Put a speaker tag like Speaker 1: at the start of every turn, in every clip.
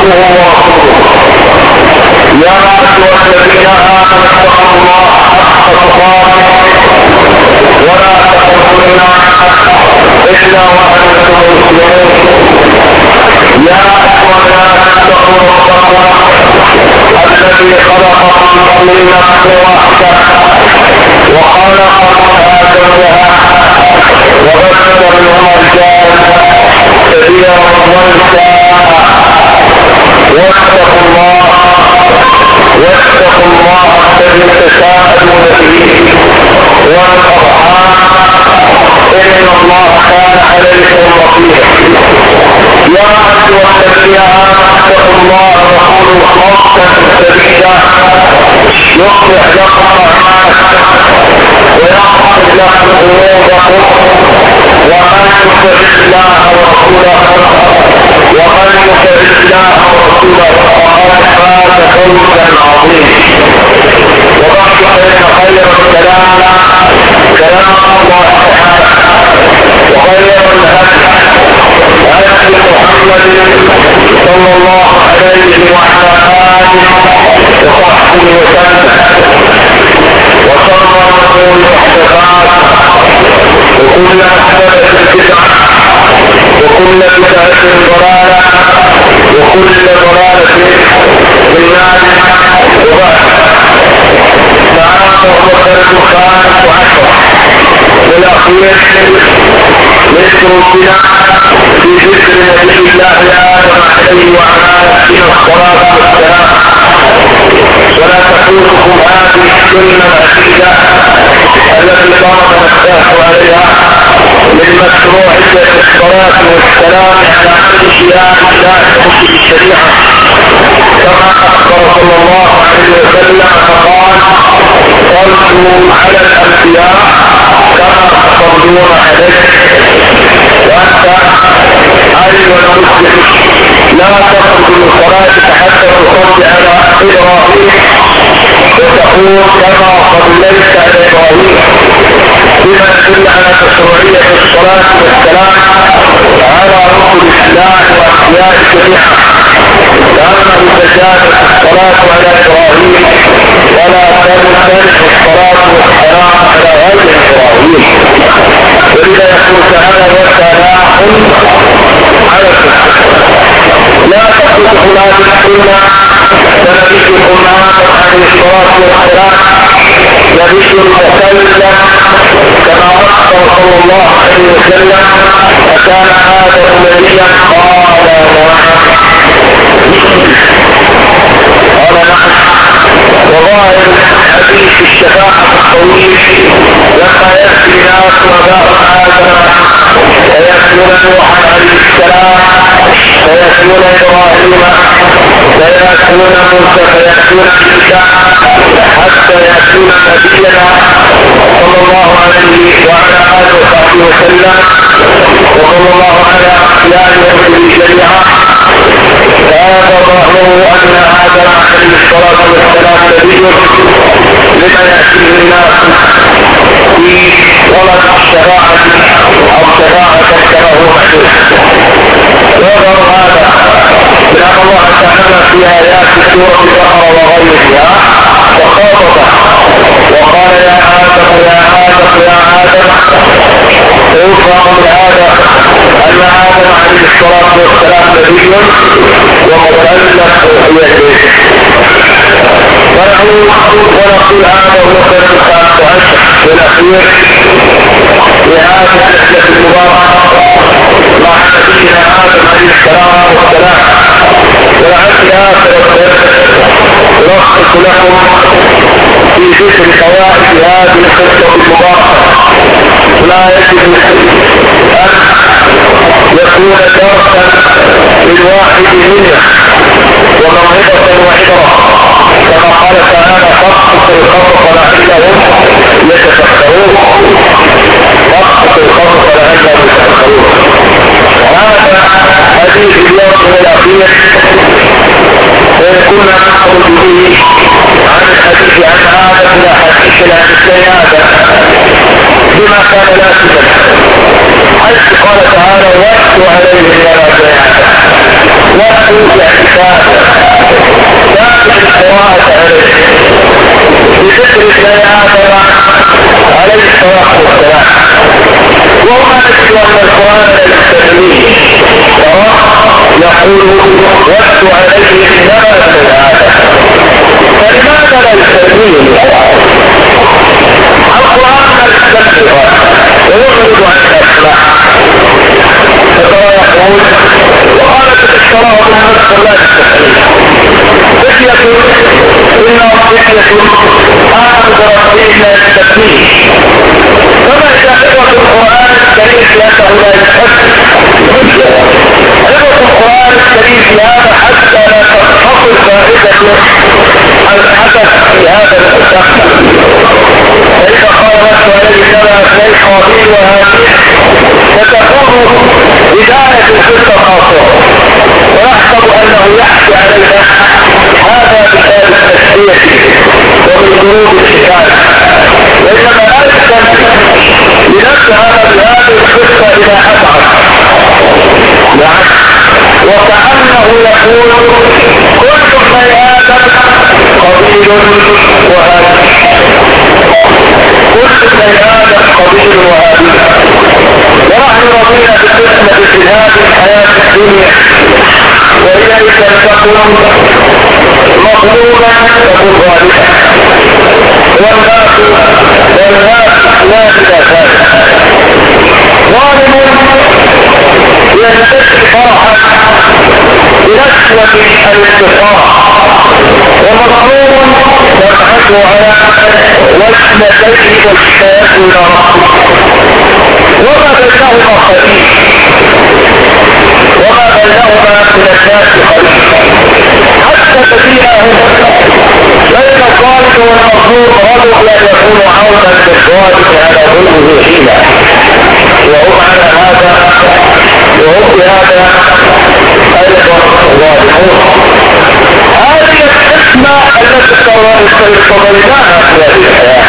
Speaker 1: يا أيها الذين آمنوا اتقوا الله حق تقاته ولا تموتن إلا وأنتم مسلمون يا أيها الناس اتقوا ربكم الذي خلقكم من نفس واحدة وخلق آدم لها وبث منهما رجالا كثيرا ونساء واتقوا الله واتقوا الله الذي تساءلون به والأرحام. إن الله كان عليكم رقيبا. يا أيها الذين واتقوا الله رسوله قولا سديدا يصلح لكم اعمالكم ويغفر لكم ذنوبكم ومن يطع الله ورسوله ومن يطع الله ورسوله فقد فاز فوزا عظيما وبعد فان خير الكلام كلام الله تعالى وخير الهدي هدي محمد صلى الله عليه وعلى آله وصحبه وسلم وشر الأمور محدثاتها وكل محدثة بدعة وكل بدعة ضلالة وكل ضلالة في النار وبعد تعالى وذكر الخامس عشر والاخير من دروسنا في ذكر نبي الله آدم عليه وعلى نبينا الصلاة والسلام. ولا تفوتكم هذه السنة الاخيره التي ضرب نفسه عليها من مشروعيه الصلاة والسلام على انبياء الله في الشريعة. كما أخبر صلى الله عليه وسلم فقال صلوا على الأنبياء كما تصلون عليه وأنت ايها المسلم لا تخرج من صلاتك حتى تصلي على إبراهيم وتقول كما صليت على إبراهيم بما يدل على مشروعيه الصلاة والسلام على ركن الاسلام واحياء الشريعه لأنه تجاوز الصلاه على إبراهيم ولا تنتهي الصلاة والسلام على غير إبراهيم. ولذا يقول تعالى وسلام على لا تقول فلان السنة. فنبيكم آدم عليه الصلاة والسلام. نبي مكلم كما اخبر صلى الله عليه وسلم. أكان آدم نبيا قال نعم قال نعم وظاهر حديث الشفاعة الطويل لما يأتي ناس وباء آدم فيأتون نوحا عليه السلام فيأتون إبراهيم فيأتون موسى فيأتون عيسى حتى يأتون نبينا صلى الله عليه وعلى آله وصحبه وسلم وصلى الله على أحيائهم بالشريعة فهذا ظاهره أن آدم عليه الصلاة والسلام نبي لما يأتيه الناس في طلب الشفاعة أو شفاعة كما هو محدود ويظهر هذا. لأن الله تعالى في آيات سورة البقرة وغيرها وخاطب وقال يا آدم يا آدم يا آدم يوفى أن آدم عليه الصلاة والسلام نبي ومكلف بيده ونقول ونقول هذا هو خير الخامس عشر والأخير لهذه الرحلة المباركة مع نبينا آدم عليه الصلاة والسلام ولعل آخر الدرس ألخص لكم في ذكر فوائد هذه القصة المباركة لا يجب أن يكون درسا للواحد منا وموعظة وعبرة كما قال تعالى فاقصص القصص لعلهم يتفكرون فاقصص القصص لعلهم يتفكرون. هذا حديث اليوم الاخير كنا نخرج به عن الحديث عن آدم إلى حديث الأنسان آدم بما كان لازما حيث قال تعالى واتوا عليهم يا آدم واتوا باعتكاف ثابت القراءة عليه. بذكر ابن آدم عليه الصلاة والسلام. نجد أن القرآن لا يستثنيه يقول واتوا عليهم نبأ آدم فلماذا لا يستثنيه القرآن يستثنيه ويغرب عن الأسماء فترى يقول وقالت بالنصر لا تستثنيه فتية إنهم فتية بربهم لا يستثنيه فما شاهدة القرآن الكريم لأنه لا يستثني عبرة القرآن الكريم في هذا حتى لا تنحصر فائدة الحدث في هذا المستقبل فإذا قال نفسه السلام ليس وفيه وهذه فتكون كانت الخطة خاصة. ويحسب أنه يحكي عليها هذا مثال التسلية ومن ضروب القتال وانما ارسل يمكن لنفس هذا بهذه الخطة إلى ابعد بالعكس وكأنه يقول كل بني آدم قبيل وهادي كل بني آدم قبيل وهادي ونحن رضينا بقسمة في هذه الحياة الدنيا وإليك تكون مظلوما تكون ظالما والناس والناس لا إلى ظالم ينتهي فرحا بنسوة الانتصار ومظلوم يبحث على وجنتيه والشاة إلى وما بينهما خفيف وما بينهما من الناس خفيف حتى تبينهم بين الظالم والمظلوم رجل لا يكون عونا للظالم على ظلمه حينا. وهم على هذا وهم بهذا أيضا ظالمون هذه الحكمة التي استضيناها في هذه الحياة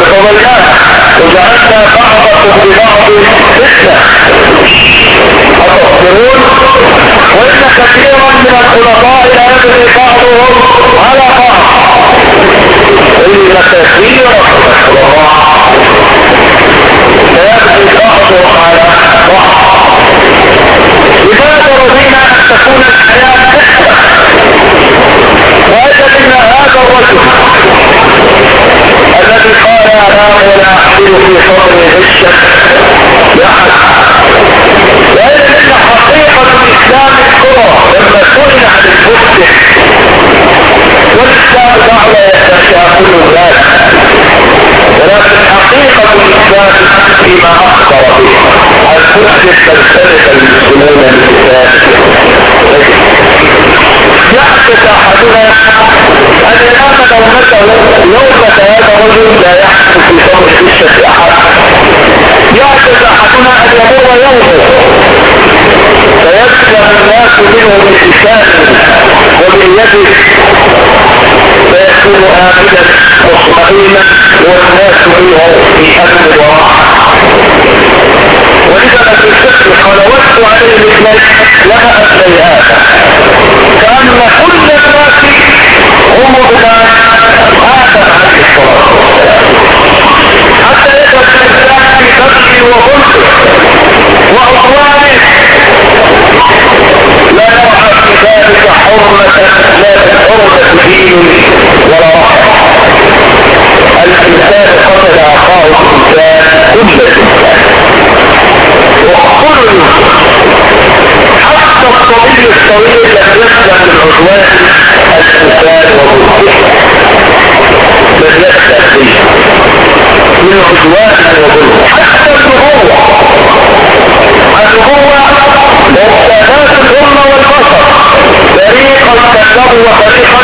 Speaker 1: استضيناها وجعلنا بعضكم ببعض فتنة أتصبرون وإن كثيرا من الخلطاء لا يدري بعضهم على بعض. إن كثيرا من الخلطاء يدري بعضهم على بعض لماذا رضينا أن تكون الحياة فتنة وأجدنا هذا الرجل الذي قال انام ولا احمل في صدري غشا لاحد وإن ان حقيقة الاسلام الكرة لما سئل عن المسلم والاسلام دعوة يتشاكل ذلك ولكن حقيقة الاسلام فيما اخبر به. المسلم تختلف المسلمون الاسلام يحدث أحدنا أن ينام نومته نومة هذا الرجل لا يحدث في صوم الشة أحد. يحدث أحدنا أن يمر يومه. فيسلم الناس منه بلسانه وبيده. فيكون آمنا مطمئنا والناس منه في امن وراحه ولذا في الفكر قال وجدت عليه لما ابني هذا كأن كل الناس هم ابناء آدم عليه الصلاة حتى يدرس الإنسان في نفسه وخلقه وأطوانه لا يرعى في ذلك حرمة لا حرمة دين ولا رحمة. الإنسان قتل أخاه الإنسان كل الإنسان. وكل حتى الطبيب الطويل لم يسلم من عدوان الإنسان وظلمه لم يسلم فيه من عدوان وظلمه حتى النبوة. النبوة مختلفات الأمة والبشر فريقا كذبوا وفريقا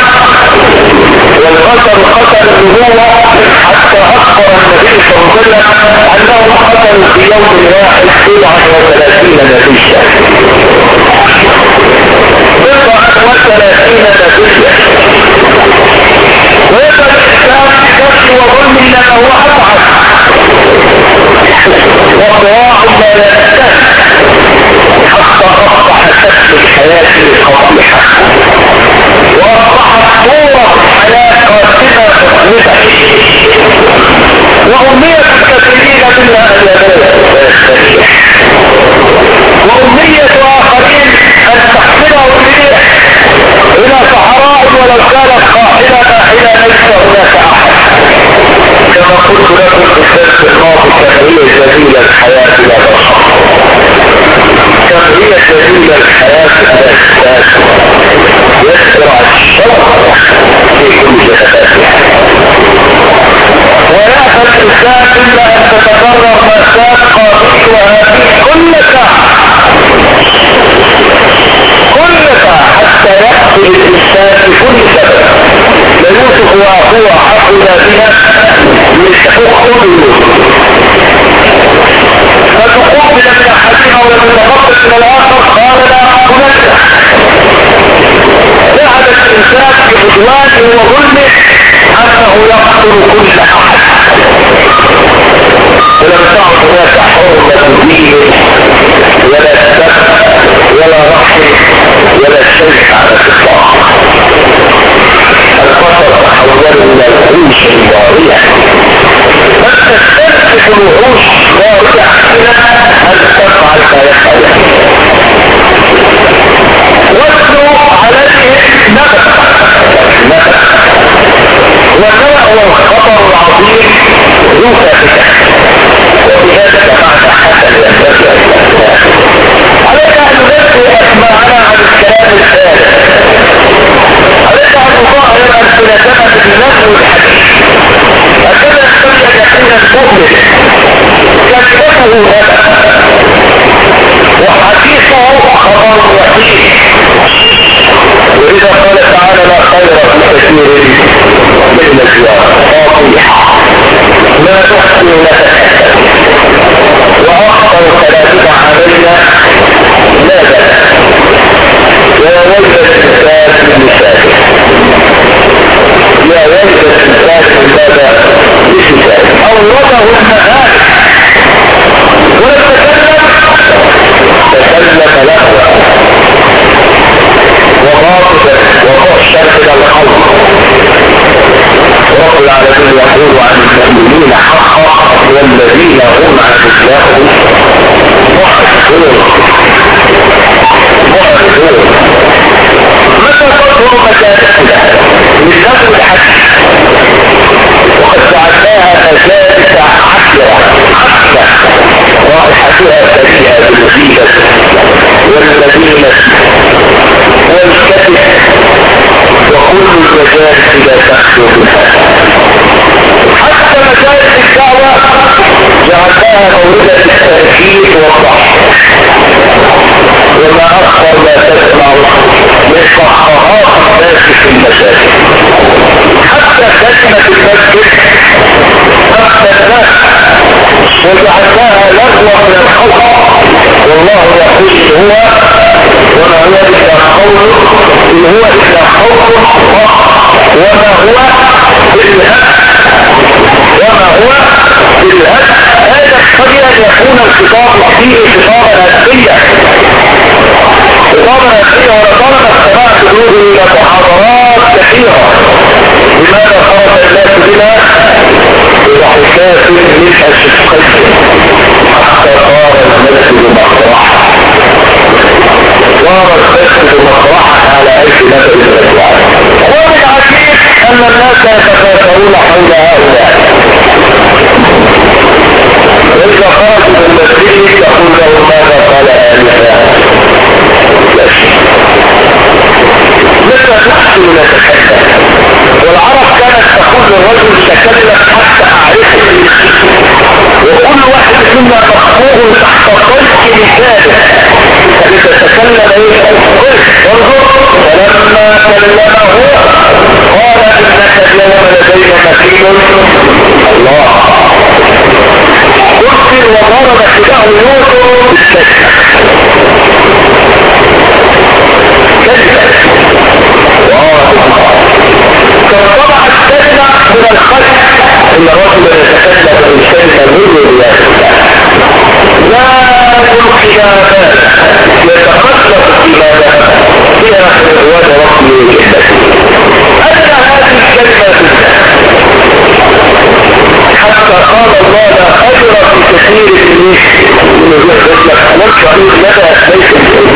Speaker 1: والبشر قتل النبوة حتى أخبر النبي صلى الله عليه وسلم أنهم قتلوا في يوم واحد سبعة وثلاثين نتيجة. بضعة وثلاثين نتيجة. ويبقى الإسلام بكفر وظلم لما هو وصراع لا يستهل حتى أصبح كسب الحياة قبيحة وأصبحت صورة الحياة قاتلة مخلفة وأمنية الكثيرين منها أن يستريح وأمنية آخرين أن تحمله الريح إلى صحراء ولو كانت قاحلة إلى ليس هناك. قلت لكم الدرس الماضي هي جميلة الحياة لا كم هي جميلة الحياة لا تحتاج يزرع الشوق في كل جهاتها ويأخذ الإنسان إلا أن تتكرر قاضي وهذه كل ساعة كل ساعة حتى يأخذ الإنسان بكل سبب. ليوسف وأخوه حقل بها فتقبل من أحدهما ولم يتفقد من الآخر قال لا أقبلك جعل الإنسان بعدوانه وظلمه أنه يقتل كل أحد. ولم تعد هناك حرمة دين ولا سبب ولا رحم ولا شيء على الإطلاق. البصر تحولوا الوحوش الواضحه فتستفتح الوحوش واضحه ان تفعل ما يفعلها واتلو عليهم نبأ نبأ والنبأ هو الخطر العظيم ذو فاتحه وبهذا دفعت حسن عليك أن ندرك اسماعنا عن الكلام الثالث. رجع الفقهاء إلى الخلافه في النفس والحديث وكذا اختلف يقين المؤمن كلمته هدف وحديثه خبر يقين وإذا قال تعالى لا خير في كثير من الزياره فاطيح ما تحسن نفسك واخطر كلامك علينا لا بأس. الخطاب فيه خطابا هدفيا خطابا هدفيا ولطالما استمعت جنوده إلى محاضرات كثيرة. لماذا خرج الناس بنا؟ بضحكات من اشقين حتى صار المسجد مطرحا صار المسجد مطرحا على اي نبأ الاسلام ومن عجيب أن الناس يتفاكرون حول هؤلاء واذا خرجوا من يقول لهم ماذا قال شيء متى نحن نتحدث والعرب كانت تقول للرجل تكلم حتى أعرفه. وكل واحد منا مخبوه تحت طيق لسانه. فلتتكلم إيه؟ قل انظر. فلما كلمه قال إنك اليوم لدينا مكين الله. وضرب كده يوسف فطبع الكلمة من الخلق ان الرجل يتكلم بالكلمة من الله لا يلقي ماذا فيها من الواد ربي أن هذه الكلمة حتى قال الله لا كثير من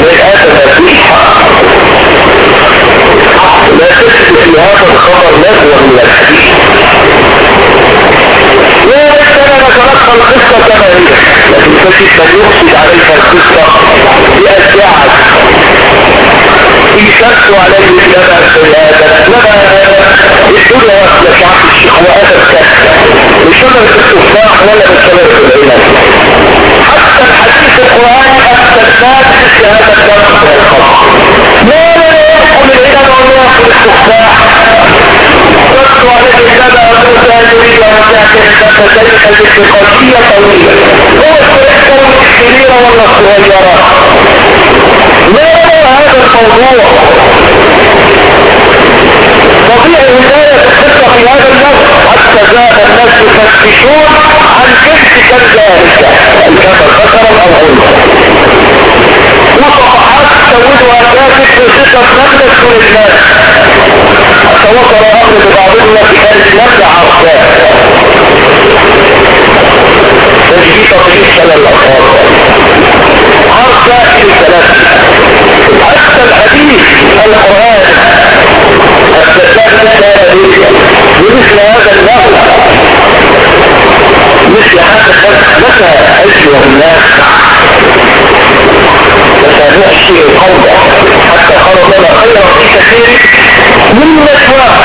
Speaker 1: نرجع آدم فيه لا تثبت هذا الحديث لا نتلقى القصة كما هي لكن تجد من يقصد عليك القصة بأشياء يشد عليه لنا السيادة لنا الدنيا واحدة شعب الشيخ وهذا الكهف بشجرة التفاح ولا بشجرة حتى الحديث القرآني في هذا الكلام من الخلق لا لا يدخل العنب يدخل التفاح رد عليه النبأ موسى يريد أن الانتقاشية طويلة هو الكريم الكبيرة ولا الصغيرة هذا الموضوع. طبيعي الولاية تخطى في هذا النص حتى زاد الناس يفتشون عن جنس كم ذلك كان ذكرا أو انثى وصفحات كاتب في ستة نملة من الناس حتى وصل الأمر ببعضنا في كانت نملة عرفات تجي تطبيق سنة الاطفال عرفات في ثلاثة. حتى الحديث القرآن. كان بمثل هذا النهر مثل هذا الخلق متى أجوى الناس؟ متى نحشي القوضة حتى خرج لنا خيرا في كثير. من نسواه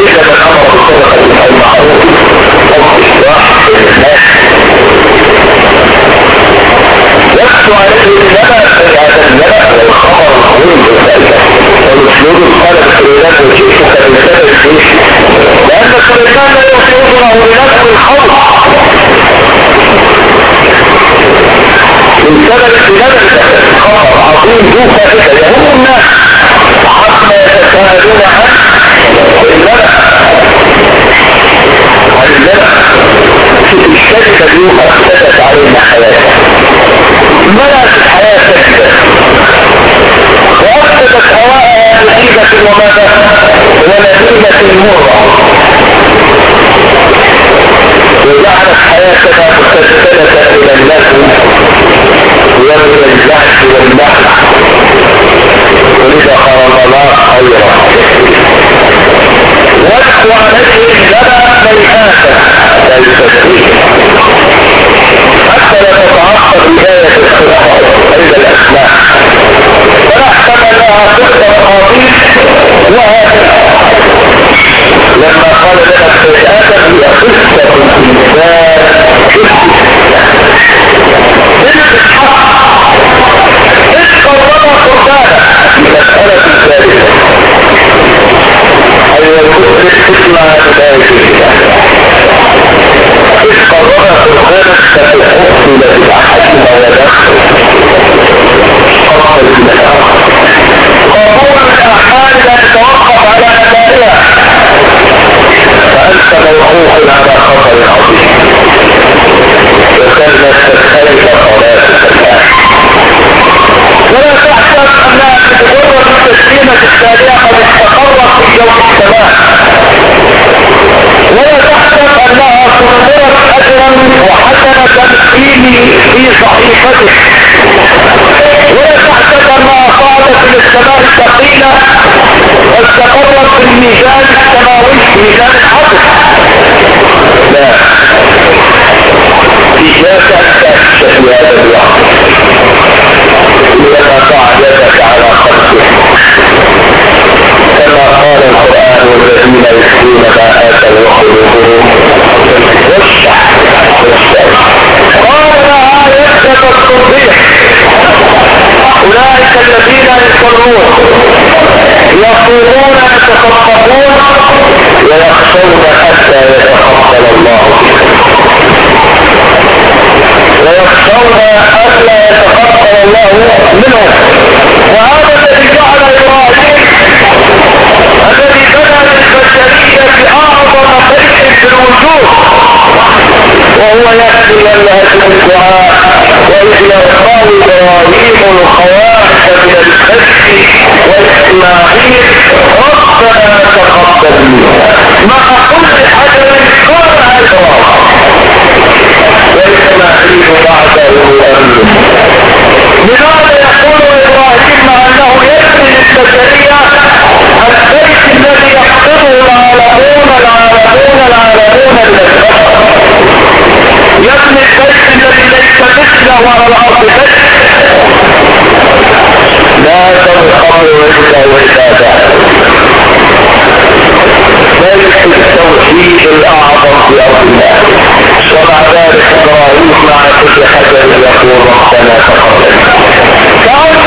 Speaker 1: إذا من أمر بصدقة المعروف أو إصلاح الناس يخشى عليه النبأ العظيم بالفائدة والاسلوب الخالق سليمان وجئتك بسبب الجيش لأن سليمان لا يصيبنا لنفس الخوف من سبب سلالة خبر عظيم ذو فائدة يهم الناس عما يتساءلون عنه معزة في الشركة دي وقد علينا حياتنا ملأت الحياة سكتة وأفسدت هواءها نتيجة وماذا؟ ونتيجة مرة وجعلت حياتنا مسلسلة إلى اللهو وإلى الزحف والنحل ولذا قال الله خيرا. وادفع نفسك لها ميحاسة حتى لا تتعصب بداية الصلاة عند الأسماء فلا احتمل لها تخدم خاطيب وهكذا لما قال لنا السيد آدم هي قصة الإنسان بنت الحق إذ قربنا قربانا في مسألة الثالثة أيوة. كنت تسمع بداية إذ قرر قرآنك فتقتل بالحكم لا يتوقف على نتائجها فأنت موقوف على خطر يتخطفون ويخشون حتى يتقبل الله ويخشون ألا يتقبل الله منهم. وهذا الذي جعل إبراهيم الذي بنى للبشرية أعظم فرق في الوجود وهو يأتي لهم الدعاء وإذ يرفع إبراهيم الخوارج من الخشب وإسماعيل تتقبل منها مع كل حجر كل اعتراض ليس نعيش بعده امن لماذا يقول إبراهيم انه يبني للبشريه البيت الذي يقصده العالمون العالمون العالمون للبشر يبني البيت الذي ليس مثله على الأرض بشر لا تنقر وحده وسادات التوحيد الأعظم في أرض الله. ومع ذلك إبراهيم مع كل حسن يقول ربنا تقبل. فانت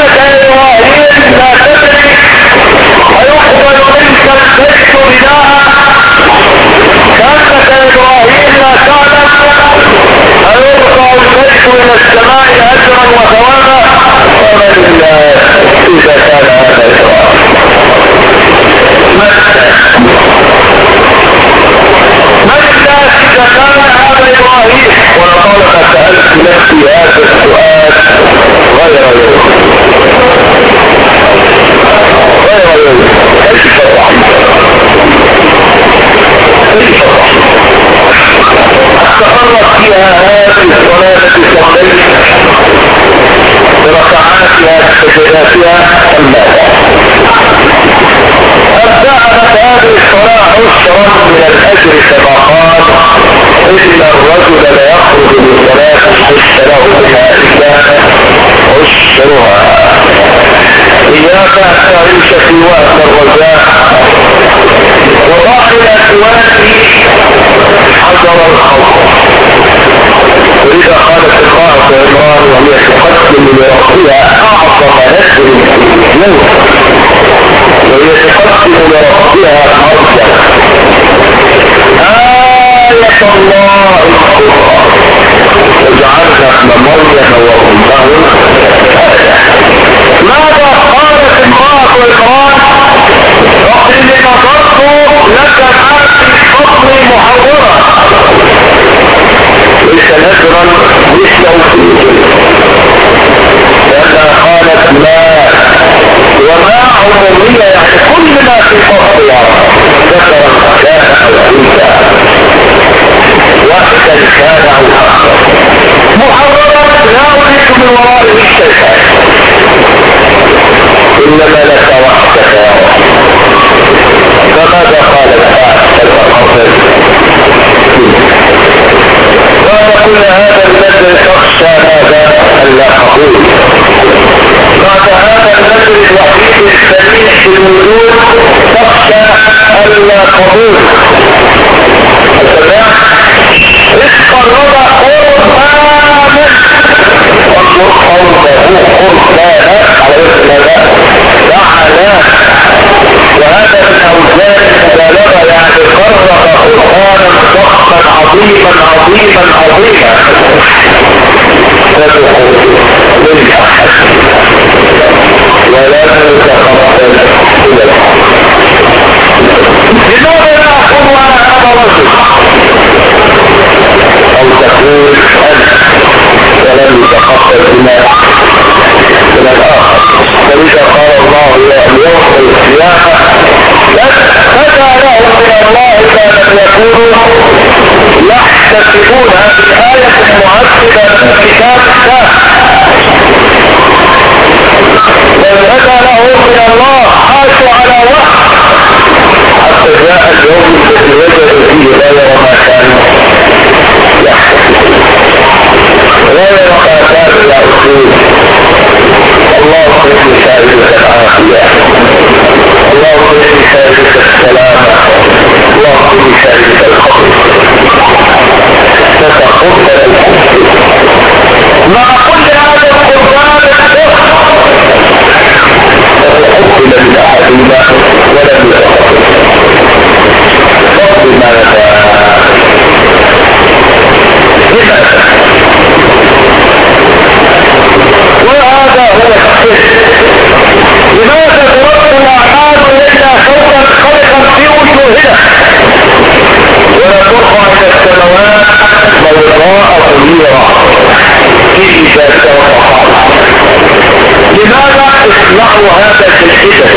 Speaker 1: نحو هذا الحدث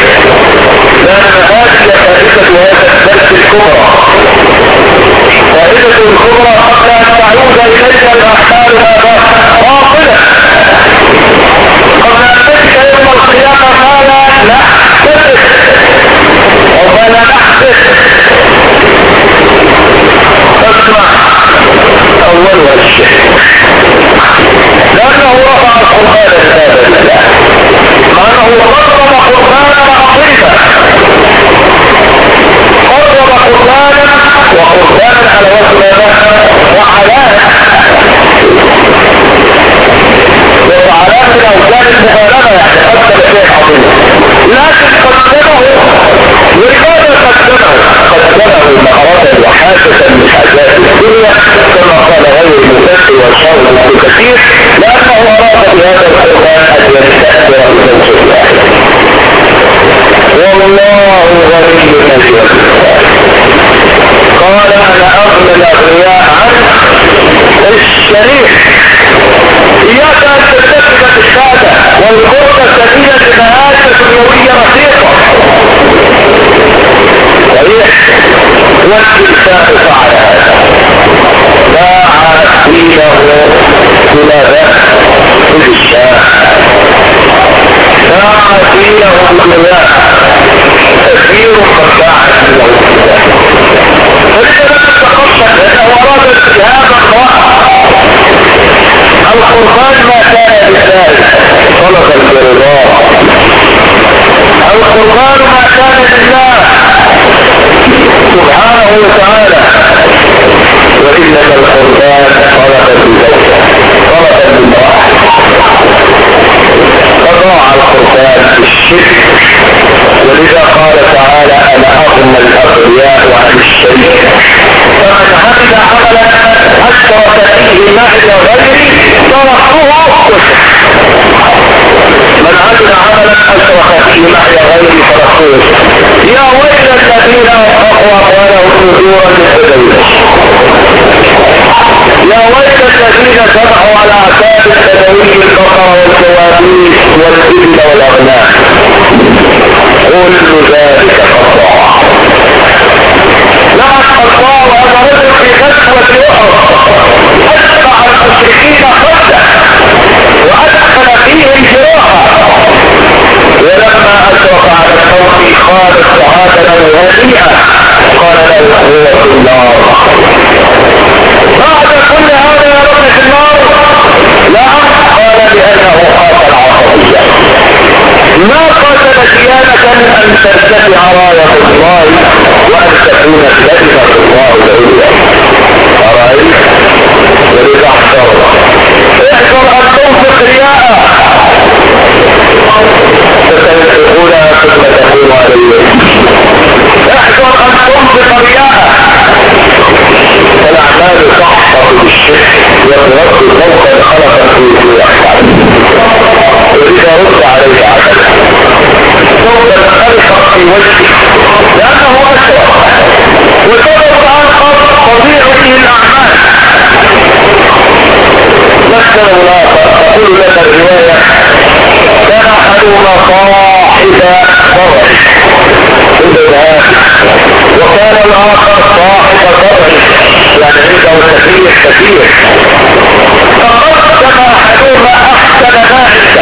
Speaker 1: لأن هذه فائدة هذا الدرس الكبرى. فائدة الكبرى قبل أن تعود إليك الأحكام هذا باطلة. قبل أن تلك يوم القيامة ما لا نحدث ما لا نحدث اسمع. أول الشيء لأنه رفع القرآن هذا قرب قرآنا عظيما قرب قرآنا وقرآنا على وزن وعلان وعلان من اوزان المغالبة يعني قدم شيء عظيم. لكن قدمه لماذا قدمه؟ قدمه مهارة وحاسة من حاجات الدنيا كما قال غير والشر ابن كثير لأنه اراد بهذا القرآن أن يستأثر بنفسه والله غني مجيد قال أنا اغنى الأغنياء عن الشريك إياك أن تتخذ بالشهادة والقرب سبيلا لمآسي دنيوية رخيصه صحيح. والتلفاء فعل هذا. باع دينه بماذا؟ بالشاه باع دينه بالله كثير من باع دينه بالله فلذا تتقصد لأنه اراد اجتهاد الله القرآن ما كان لله طلبا برضاه القرآن ما كان لله سبحانه وتعالى وإنما القرآن طلبا بزوجه طلبا بالمرأة فضاع القرآن بالشرك ولذا قال تعالى أنا أغنى الأغنياء عن الشريك فمن عمل عملا اشرك فيه معي غيري تركته كفر من عمل عملا اشرك فيه معي غيري تركته يا ويل الذين انفقوا اموالهم نذورا للتدين يا ويل الذين سمعوا على اعتاب التدوين البقر والكوابيس والابل والاغنام كل ذلك خطا لقد وهذا رجل في غزوة أحد. اتبع المشركين خده وأدخل فيهم جراحا. ولما أشرف على القوم قال الصحابه له هنيئا قال له هو النار بعد كل هذا يا رب في النار لا قال لأنه قاتل عصبيه ما قاتل ديانة أن ترتفع راية الله وأن تكون كلمة الله العليا أرأيت؟ ولذا احذر احذر أن تنفق رياء. فتنفقونها ثم تكون عليه احذر ان تنفق رياء فالاعمال تحفظ بالشرك يترد فوق خلقا في وجوه ولذا رد عليه عمل فوق الخلق في وجهه لأنه اشرف وسبب تضيع به الاعمال مثل الآخر تقول لك الروايه كان احدهما صاحب ضرر وكان الآخر صاحب ضرر يعني عنده كثير كثير. فقدم أحدهما أحسن ما عنده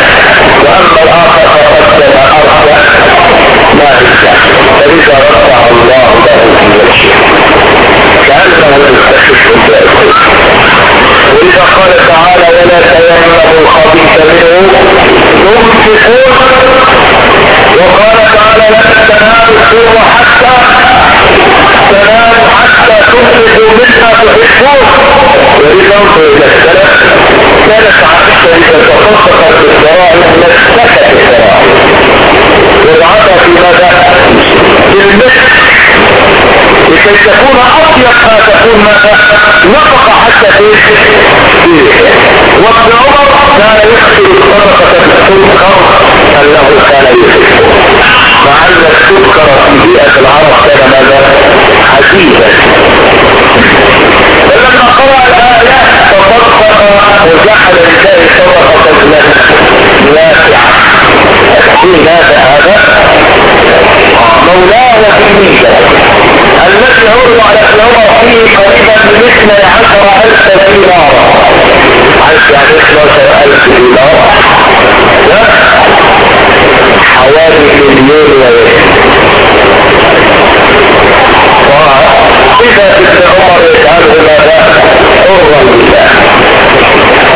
Speaker 1: وأما الآخر فقدم ارجع ما عنده فلذا رفع الله له في وجهه. كأنه يستخف ذلك ولذا قال تعالى ولا تيمموا الخبيث منه ينفقون وقال تعالى لن تنالوا البر حتى تنالوا حتى تنفقوا مما تحبون ولذا انظر إلى السلف كانت عائشه اذا تصدقت بالدراهم مسكت الدراهم وضعتها في ماذا؟ في المسك لكي تكون ما تكون ماذا؟ نفقه حتى فيه وابن عمر كان يخسر الصدقه بالسكر انه كان يخسر مع أن السكر في بيئة العرب كان ماذا؟ حديثا فلما قرأ الآيات تصدق وجعل لله صدقة نافعة في نافع هذا الذي عرض على ابن عمر فيه قريبا من اثني عشر ألف دينار. عارف يعني 12 ألف دينار. حوالي مليون ويسر وإذا ابن عمر يجعله ماذا حرا لله.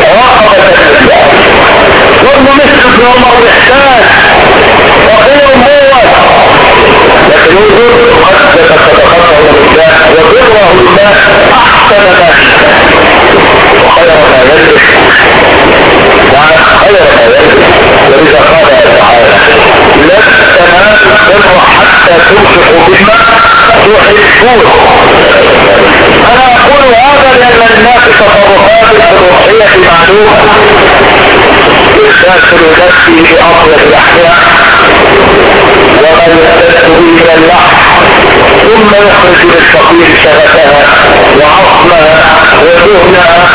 Speaker 1: رقبة لله. والممثل ابن عمر محتاج لكن انظر قد تتخطى لله وبره الله أحسن ما وخير ما يلبس. خير ما يلبس. ولذا قال تعالى لن تنالوا البر حتى تنفقوا بما تحبون. أنا أقول هذا لأن الناس تصرفات الروحيه معلومة. يغسل نفسه بأطيب لحمها ومن يمتد به من اللحم ثم يخرج للفقير شفتها وعظمها ودهنها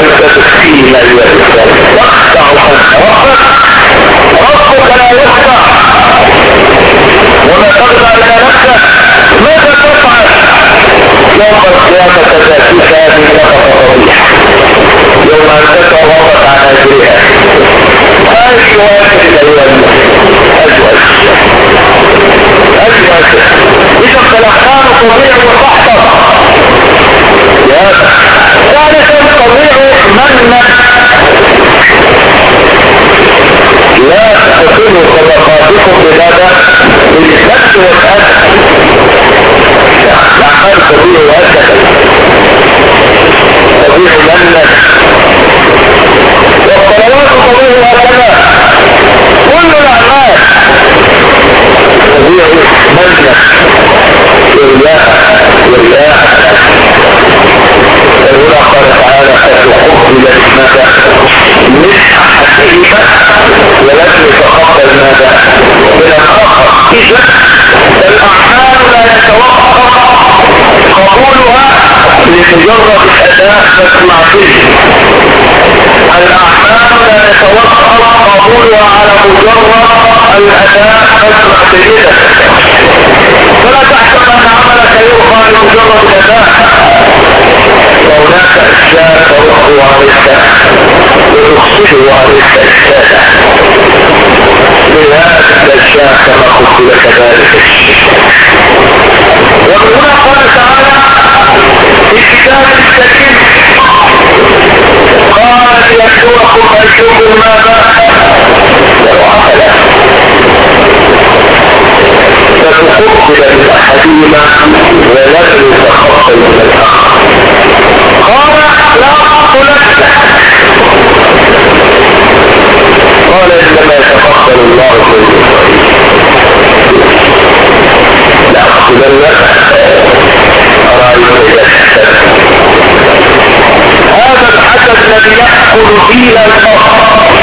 Speaker 1: أنت تسكين أيها الإنسان تخدع ربك ربك لا يخدع وما تخدع إلى نفسك ماذا تفعل يوم القيامة تأتيك هذه النفقة فضيحة يوم أن تتوقف عن أجرها أي واحد أيها أجوز أجوز إذا فالأحكام تضيع وتحفظ ثالثا تضيع من لا تكونوا صدقاتكم بهذا بالسد والأسد الأحكام تضيع وأسد تضيع منك والصلوات تضيع هكذا كل الأعمال تضيع منك لله لله فهنا قال فتقبل ماذا من أحدهما ولم يتقبل ماذا من الآخر إذا الأعمال لا يتوقف قبولها لمجرد أداء تسمع فيه الأعمال لا يتوقف قبولها على مجرد الأداء تسمع سيدك فلا تحسب أن عملك يرفع لمجرد الأداء وهناك أشياء ترفع عليك وتخصص عليك السادة لهذا الأشياء كما قلت لك ذلك. ومن هنا قال تعالى في كتاب الكريم قال ليبلوكم ايكم ماذا فتقبل من قال لا اقتلك قال انما يتقبل الله من لا اقتلنك أرأيت إذا الذي يأكل فينا الأرض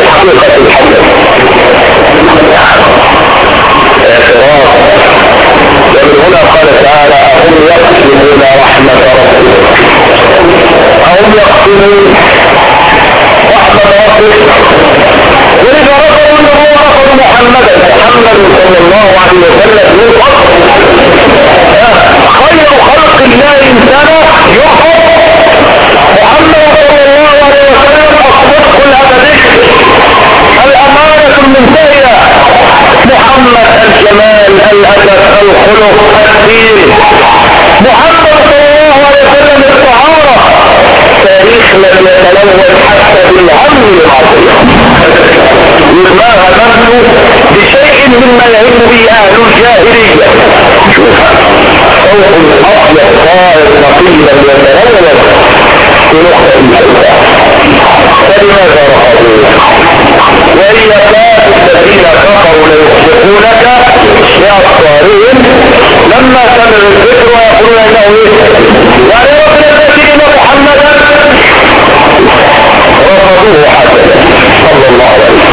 Speaker 1: الحقيقة الحدث يهم أهل الجاهلية. شوف صوت الاصل طائر نقيا يتلون في نقطه السوداء فلماذا رفضوه وإن كان الذين كفروا ليصدقونك بأبصارهم لما سمعوا الذكر ويقولون إنه إيه؟ يعني ربنا الذين محمدا رفضوه حسنا صلى الله عليه وسلم.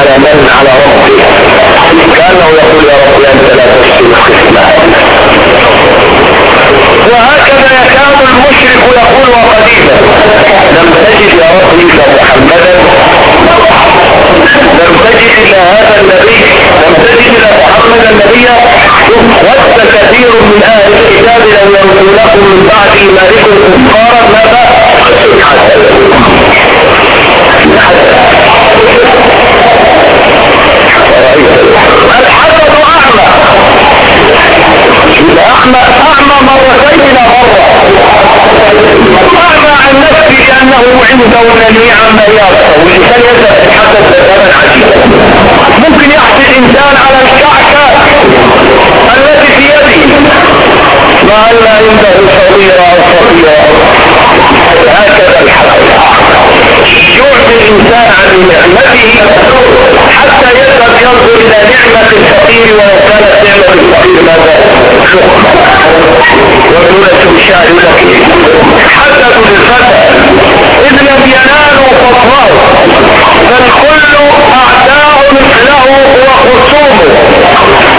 Speaker 1: على من على ربه كأنه يقول يا رب أنت لا تحسن القسمه وهكذا يكاد المشرك يقول وقديما. لم تجد يا رب إلا محمدا. لم تجد إلا هذا النبي. لم تجد إلا محمد النبي. ود كثير من أهل الكتاب لو يردونكم من بعد إيمانكم كفارا اعمى اعمى مرتين لا مرة. اعمى عن نفسه لأنه عنده منيعا ما يرى والانسان يذهب الحسد ذهابا عجيبا ممكن يحسد انسان على الكعكة التي في يده. مع أن عنده صغيرة أو صغيرة. هكذا الحسد يعطي الإنسان عن نعمته. حتى يذهب ينظر إلى نعمة الفقير ولو كانت نعمة الفقير ماذا؟ ويقول الشمشاء لك حدث للفتى. إذ لم ينالوا فطره فالكل أعداء له وخصومه.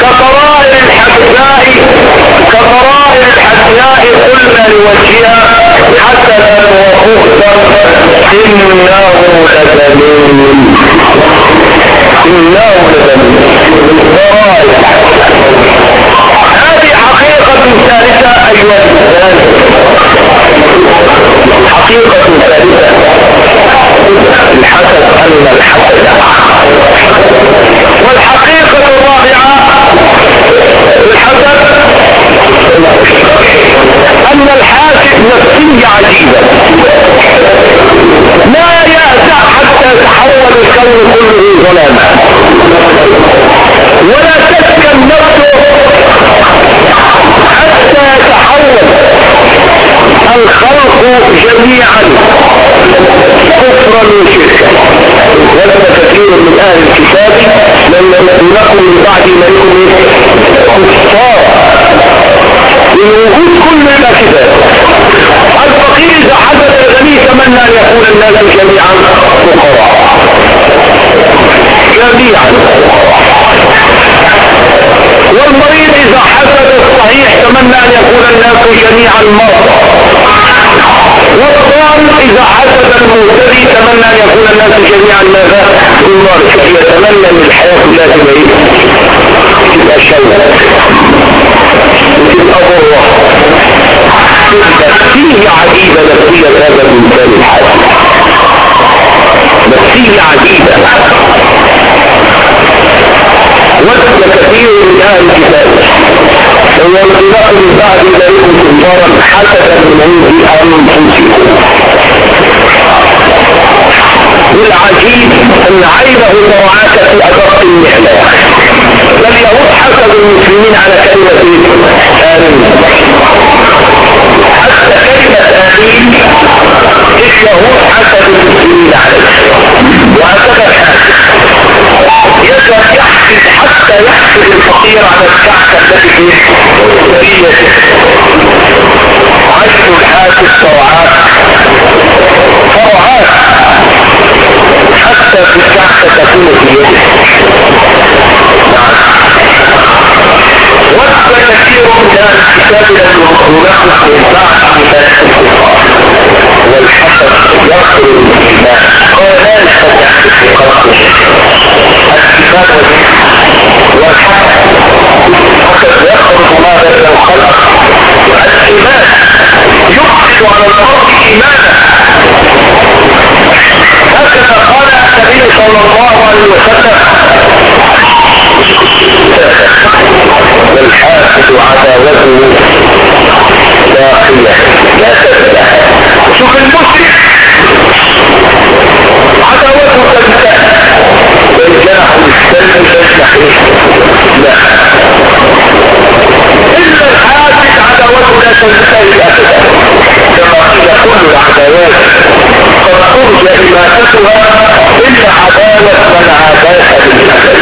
Speaker 1: كطرائر الحداء كطرائر الحداء قلنا لوجهها حسنا وخبثا إنه لزميل نوبة ضرائب هذه حقيقة ثالثة أيها الإنسان. حقيقة ثالثة. الحسد أن الحسد. والحقيقة الرابعة الحسد أن الحاسد نفسية عجيبة. لا يأسع حتى يتحول الكون كله ظلاما. ولا تسكن نفسه حتى يتحول الخلق جميعا كفرا وشركا ولما كثير من أهل الكتاب لم يكن من بعد ما يكون كفار. الوجود كله إلى كده الفقير إذا حدث الغني يتمنى أن يكون الناس جميعا فقراء جميعا والمريض اذا حدث الصحيح يتمنى ان يكون الناس جميعا مرضى والضال إذا حدث المهتدي يتمنى أن يكون الناس جميعا ماذا؟ النار يتمنى إن الحياة كلها تبقى إيه تبقى شوه وتبقى ضره نفسية عجيبة نفسية هذا الإنسان الحاج نفسية عجيبة. ود كثير من أهل الكتاب. وينطلق من بعد ذلك كفارا حسدا من عند أنفسهم والعجيب أن عيبه مراعاة في أدق النعمة فاليهود حسدوا المسلمين على كلمة آمين. حتى كلمة آمين اليهود حسدوا المسلمين عليه. وهكذا يذهب يحسد حتى يحسد الفقير على الكعكة التي في يده عين الحاسد فرعات فرعات حتى في الكعكة تكون في يده. ود كثير من الكتاب لم ينقلق من بعد والحسد يخرج الإيمان. قال لا يستطيع في قلبه. الكتاب والحسد الحسد يخرج ما بين الخلق الايمان يفسد على المرء ايمانه هكذا قال النبي صلى الله عليه وسلم. والحاسد عداوته باقية لا تبلى شوف المشرك. عداوته تنتهي وإن جنح السلم تجنح لا. إلا الحاسد عداوته لا تنتهي أبدا كما قيل كل العداوات قد ترجى إماتتها إلا عداوة من عاداك بالأسد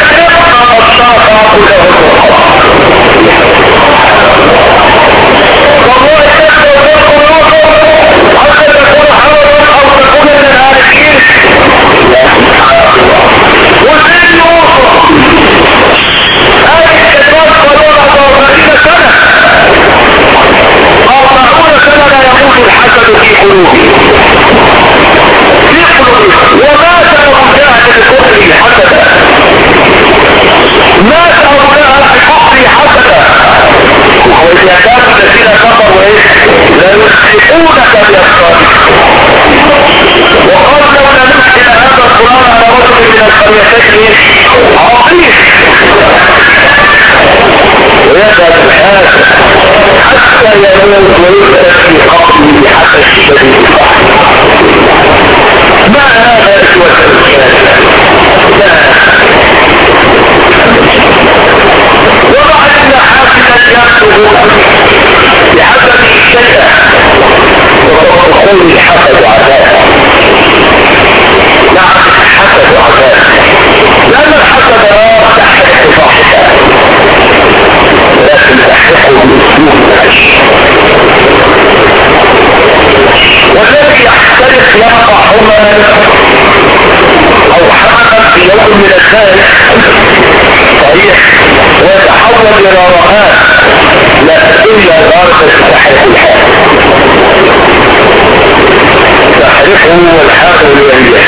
Speaker 1: القلوب في قلوبهم ومات أرجاء بكفره حسدا. مات أرجاء بكفره حسدا. وإذا كانوا الذين كفروا إيه؟ لا يصدقونك بأفكارهم وقال لو نمسك هذا القرآن على رجل من القريتين عظيم. يذهب هذا حتى يموت ويبقى في قبره حتى الشديد ما هذا سوى الإنسان؟ وبعدنا حاسبا يحسب بحسب الشتى وتقول الحسد عذاب. نعم الحسد عذاب. لأن الحسد راه تحت اتفاقك يحقق بالسوء والذي يحترق يقع هما أو حقق في يوم من الذات صحيح. ويتحول إلى رهان لا الا ضرب تستحق الحال. تحرقه والحاق الوهيه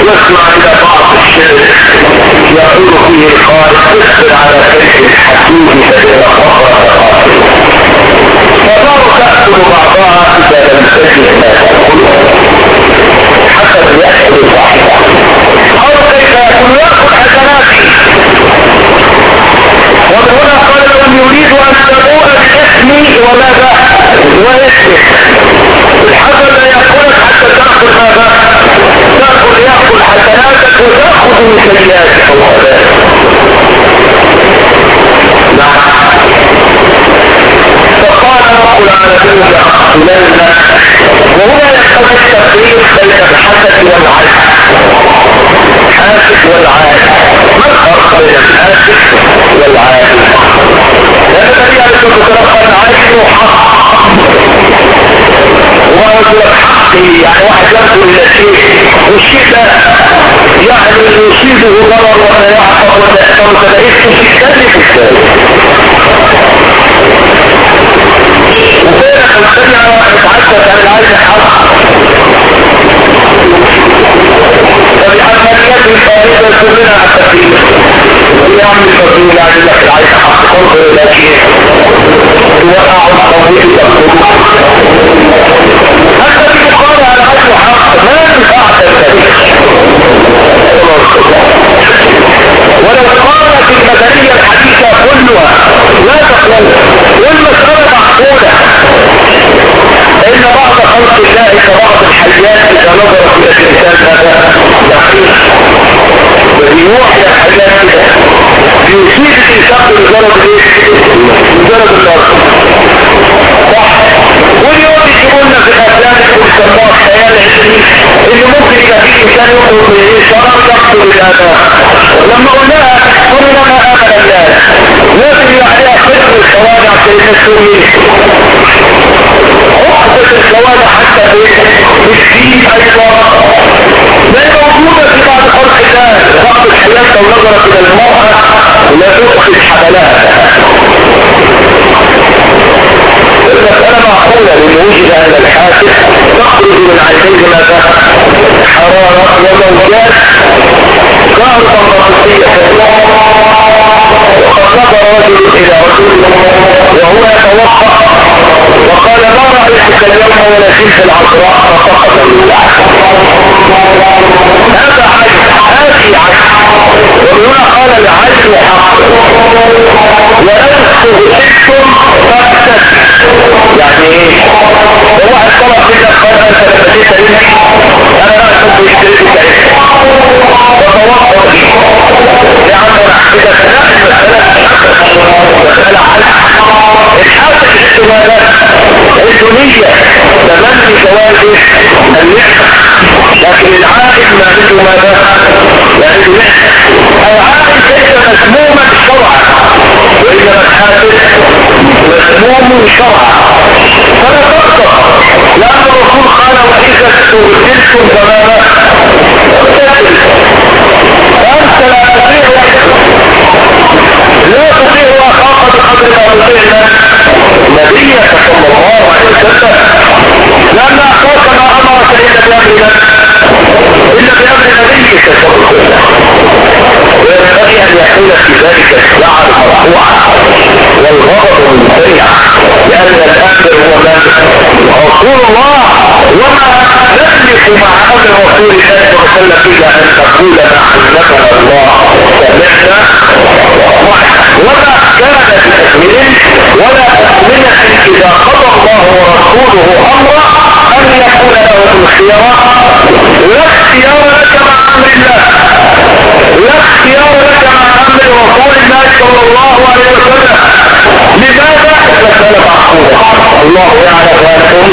Speaker 1: يسمع إلى بعض يقول فيه القائل اصبر على كيف الحكيم فإن فقرة فالنار تأكل بعضها إذا لم تجد ما تأكله حسب يأكل صاحبه أو كيف يأكل يأكل حسناته ومن هنا قال لهم يريد أن تبوء باسمي وماذا؟ واسمه الحسن لا يأكلك حتى تأكل ماذا؟ تأكل يأكل حسناتك سيئاتك نعم فقال رب العالمين لأقتلن وهنا يقتضي التفريق بين الحسد والعدل الحاسد والعادل ما الفرق بين الحاسد والعادل لأن النبي عليه الصلاة والسلام قال عادل حق ورجل الحق يعني واحد شيء والشيء ده يعني يصيبه ضرر ولا يعصر ولا يحصل ولا يكتب في الثالث وفين السريعة اتعدت عن العين حق فبحمليات الفائدة كلنا عالتفيد يا عم الفضيل يعني لك العين حق قرب شيء توقع هذا في قال على عين حق ينفعت التاريخ ولو الحديثة كلها لا تقول والمسألة معقولة إن بعض خلق الله كبعض الحيات إذا نظرت إلى الإنسان هذا يقين ويوحي الحيات كده يصيب الإنسان بمجرد إيه؟ مجرد النظر اللي ممكن يبقى فيه إنسان يخرج من شراب يقتل لما قلناها قلنا ما آمن الناس لازم عليها خطر الشوارع في المسؤولين عقدة الشوارع حتى بالدين أيضا. لا موجودة في بعض خلق الله بعض الحياة لو إلى المرأة لا تؤخذ حملها المسألة معقولة لأن وجد أن الحاسب تخرج من عينيه ماذا؟ حرارة وموجات كهرباء رئيسية وقد رجل إلى رجل وهو يتوقع وقال ما رأيتك اليوم ولا شمس العذراء فسقط هذا عجل هذه عجل وهنا قال العجل حق وينصر شئتم يعني هو واحد منك قال انت لما جيت مني أنا لا أحب اشتريك عيش وتوقع لي. عم أنا لا المسألة مسألة عجل الحاسب الاستمالات الدنيا تمني جوازه النعمة. لكن العائد ما عنده ماذا؟ عنده نعمة. العائد ليس مسموما شرعا. وإنما الحاسب مسموم شرعا. فلا تقطع لأن الرسول قال وإذا استغفرتم فماذا؟ فأنت لا تطيع لا تطيع أخاك بقدر ما تطيع نبيك صلى الله عليه وسلم. لأن أخاك ما أمرك إلا بأمر إلا بأمر الله عليه وسلم وينبغي أن يكون في ذلك الزعل مرفوعا. والغضب ممتنعا. لأن الأمر هو من رسول الله. وما نملك مع أمر رسول الله صلى الله عليه وسلم إلا أن تقول ما علمنا الله. سمعنا. وما كان بتكميل ولا مؤمنة إذا قضى الله ورسوله أمرا. أن يكون له الخيار لا اختيار لك مع أمر الله. لا اختيار لك مع أمر رسول الله صلى الله عليه وسلم. لماذا؟ المسألة معقولة الله يعلم وأنتم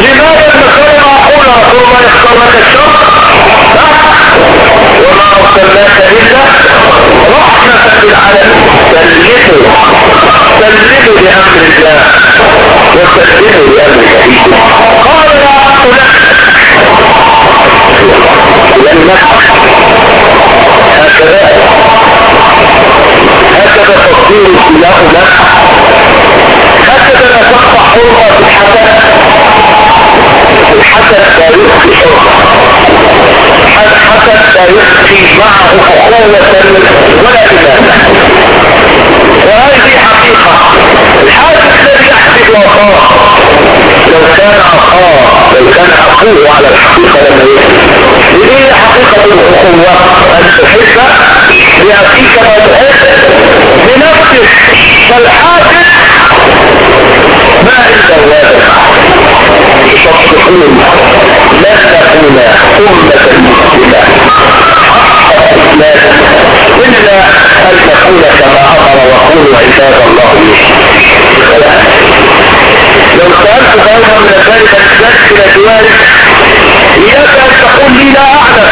Speaker 1: لماذا المسألة معقولة رسول الله يختار لك الشر وما أرسلناك إلا رحمة للعالمين سلموا سلموا لأمر الله وسلموا لأمر الله قال يا عبد لأنك هكذا هكذا تصدير الله لك هكذا لا تقطع حرمة الحسن حسب تاريخ حسب تاريخ معه أخوة ولا إله وهذه حقيقة. الحاسب الذي يحسب أخاه لو كان أخاه لو كان أخوه على الحقيقة لم يكن. إيه حقيقة الأخوة. أن تحب لأخيك ما تحب بنفسك. فالحاسب ما عند الله. تصدقون لن نكون أمة مسلمة إلا أن تكون كما أمر وقولوا عباد الله. لو سألت قوما من ذلك الإسلام إلى جوارك إياك أن تقول لي لا أعلم.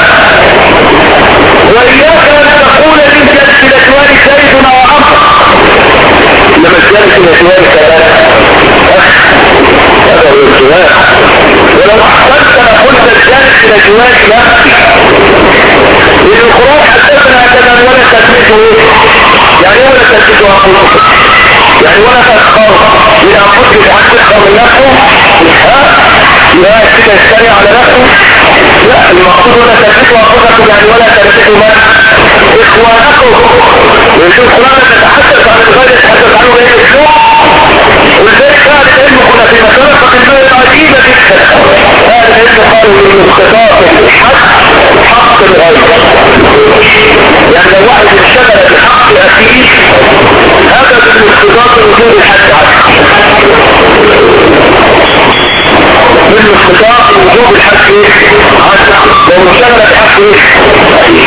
Speaker 1: وإياك أن تقول لي جلس إلى جوارك زيد أو عمرو. إنما الجلس إلى جوارك هذا هو الجوار ولو أحسنت لقلت الجلس إلى جوارك نفسي لأن القرآن حدثنا كذا ولا تثبته يعني ولا تثبته أنفسك يعني ولا تسخر من أنفسك عن تسخر من نفسه ها لا يستري على نفسه لا المقصود ولا تثبته أنفسكم يعني ولا تثبته من إخوانكم ويشوف قرآن تتحدث عن الغير يتحدث عنه غير الاسلوب هذا العلم كنا في مسألة فقد عجيبة جدا هذا العلم قالوا من اختطاف الحق حق الغير يعني لو واحد انشغل بحق اخيه هذا من اختطاف وجود الحد عنه من اختطاف وجود الحق انشغل بحق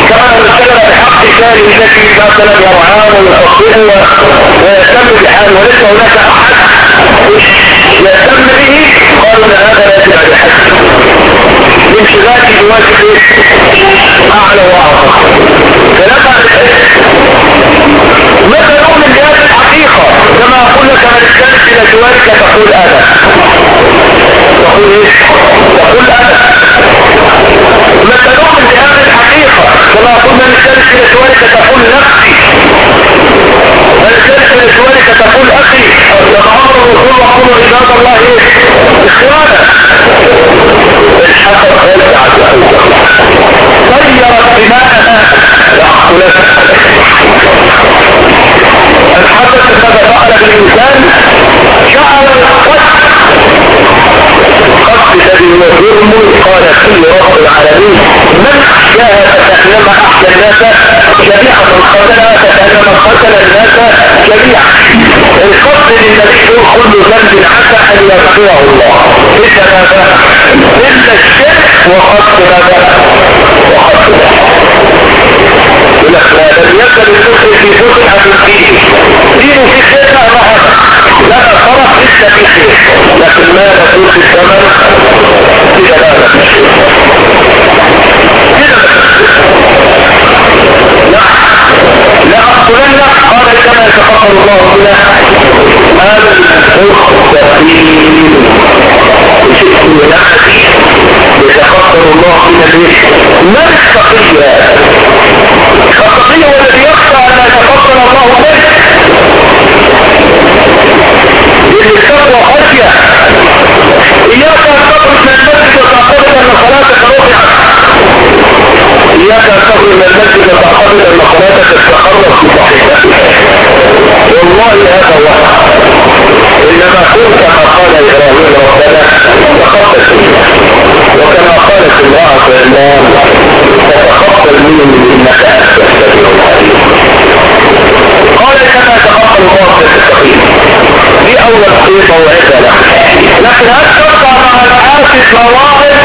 Speaker 1: كما لو انشغل بحق ثاني التي مثلا يرعاه ويحصله ويهتم بحاله. وليس هناك أحد يهتم به قالوا لا هذا لا يتبع بحد انشغالي بواجب أعلى وأعظم. فلما متى نؤمن بهذه الحقيقة. كما أقول لك من الثالث إلى جوارك تقول أنا تقول إيه تقول أنا متى نؤمن بهذه الحقيقة. كما من الثالث إلى جوارك تقول نفسي. من الثالث إلى جوارك تقول أخي. أمر الرسول وقولوا عباد الله إخوانا. الحق يرجع طيرت دماءنا وأقلت الحدث ماذا فعل بالإنسان جعل القتل قتل الذي ظلم قال فيه رب العالمين. من أحياها فكأنما أحيا الناس. جميعا من قتلها فكأنما قتل الناس جميعا. القتل للنبي كل ذنب عسى أن يغفره الله. إلا ماذا؟ إلا الشرك وقتل ماذا؟ وقتل. لم يكن الكفر في فتحة الدين. دين في خير لا رهب لا طرف لسه في خير لكن ما نقول في الزمن؟ كده لا لا. لا لا. أقتلن قال كما يتقبل الله منا المستقيم بشكل نفسي يتقبل الله من الريح ما التقي التقي هو الذي يخشى أن يتقبل الله منه للتقوى خشية. إياك أن تخرج من المسجد وتعتقد أن صلاتك رفعت إياك تخرج من المسجد وتعتقد أن صلاتك استقرت في صحيحتك والله هذا وهم إنما كن كما قال إبراهيم ربنا تخطى وكما قالت امرأة عمران تتخطى مني إنك أنت السميع العليم. قال كما تخطى الله التقييم. دي أول قيمة وعدة له لكن هل تبقى مع العاصي مواعظ